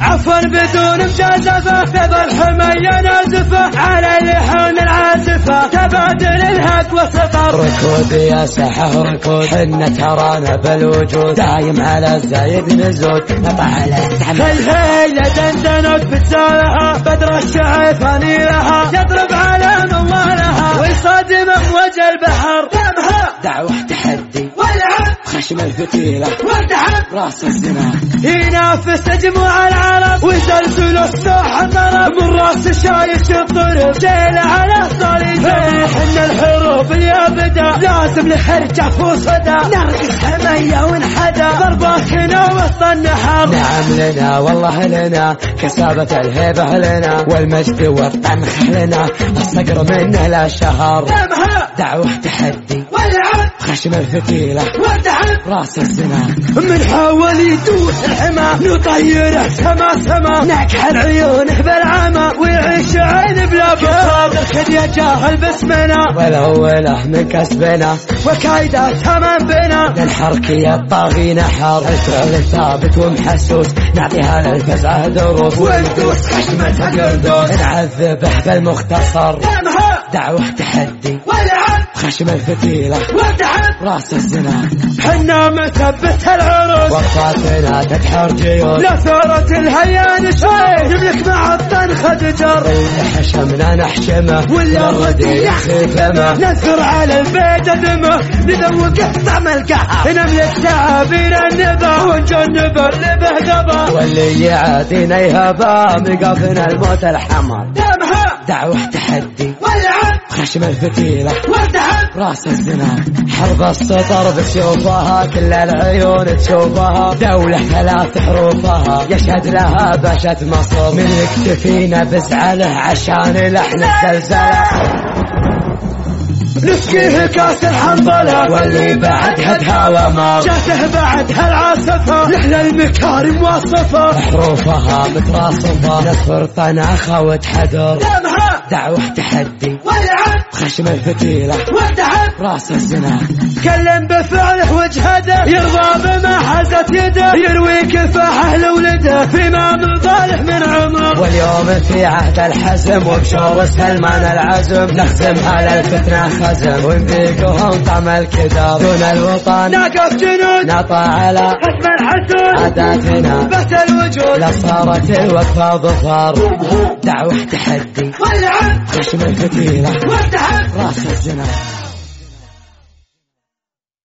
عفوا بدون مجازفة ثب الحمية نازفة على اللحون العازفة تبادل الهد وسطر ركود يا سحه ركود حنا ترانا بالوجود. دايم على الزايد نزود نطع على هي هي دندنت بتسالها بدر الشعر لها خشم الفتيلة والدعم رأس الزنا. ينافس جموع العرب. ويزلزل الساحة ضرب من رأس الشايش الضرب جيل على صليب حنا الحروب اليابدة لازم لحرجة وصدى نرقص حمية ونحدى ضربات هنا وسط النحر نعم لنا والله لنا. كسابة الهيبة لنا والمجد والطنخ لنا الصقر منه لا شهر. دعوة تحدي. والعب خشم الفتيلة. والدعم راس الزنا. من حاول يدوس الحمى نطيره سما سما. نكحل عيونه بالعمى ويعيش عين بلا الخد يا جاهل باسمنا والأولى من كسبنا. وكايدة تمام بنا. للحرك يا الطاغي نحر الفعل ثابت ومحسوس. نعطيها للفزعة دروس. وندوس خشمتها قردوس نعذبه بالمختصر. دعوة تحدي. والعب خشم الفتيلة. والدعم راس الزنا. حنا مثبت العروس. وقفاتنا تدحر جيوش. لا ثورة الهيان شوي نملك مع الطنخة دجر اللي حشمنا نحشمه ولا الردي خيفمه نثر على البيت دمه نذوقه طعم القهر نملك تعابير النبا ونجنب اللي به قبا واللي يعادينا يهبا مقافنا الموت الحمر. دمها. دعوة تحدي. خشم الفتيلة والدعم راس الزنا. حرب السطر بتشوفها كل العيون تشوفها. دولة ثلاث حروفها. يشهد لها باشا مصر. من يكتفينا بزعله عشان لحن الزلزلة. نسقيه كأس الحنظلة. واللي بعد هدها ومر جاته بعد هالعاصفة نحن المكارم واصفة. حروفها متراصفة. نصفر طناخة وتحدر دمها. دعوة تحدي. والعب خشم الفتيلة والدعم رأس الزنا. تكلم بفعله وجهده يرضى بما حازت يده. يروي كفاحه لولده فيما من ظاله من عمر. واليوم في عهد الحزم. وبشور سلمان العزم. نخزمها للفتنة خزم. ونذيقهم طعم الكذب دون الوطن. نقف جنود. نطى على حسب الحسود عاداتنا بث الوجود. لصارت الوقفة ظفر. دعوة تحدي. والعب خشم الفتيلة والدعم راس الزنا